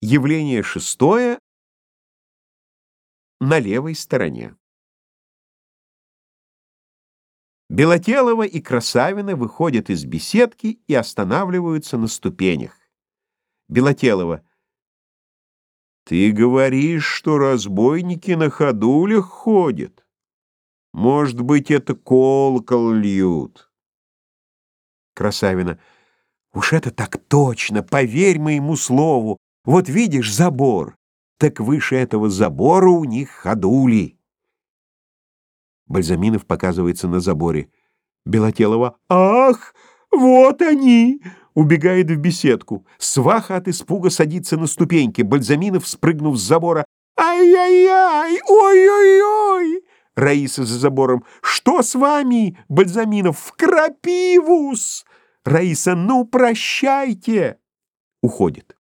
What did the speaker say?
Явление шестое на левой стороне. Белотелова и Красавина выходят из беседки и останавливаются на ступенях. Белотелова. Ты говоришь, что разбойники на ходулях ходят. Может быть, это колокол льют. Красавина. Уж это так точно, поверь моему слову. Вот видишь забор, так выше этого забора у них ходули. Бальзаминов показывается на заборе. Белотелова. Ах, вот они! Убегает в беседку. Сваха от испуга садится на ступеньки. Бальзаминов, спрыгнув с забора. Ай-яй-яй! Ой-ой-ой! Раиса за забором. Что с вами, Бальзаминов? В крапивус! Раиса, ну прощайте! Уходит.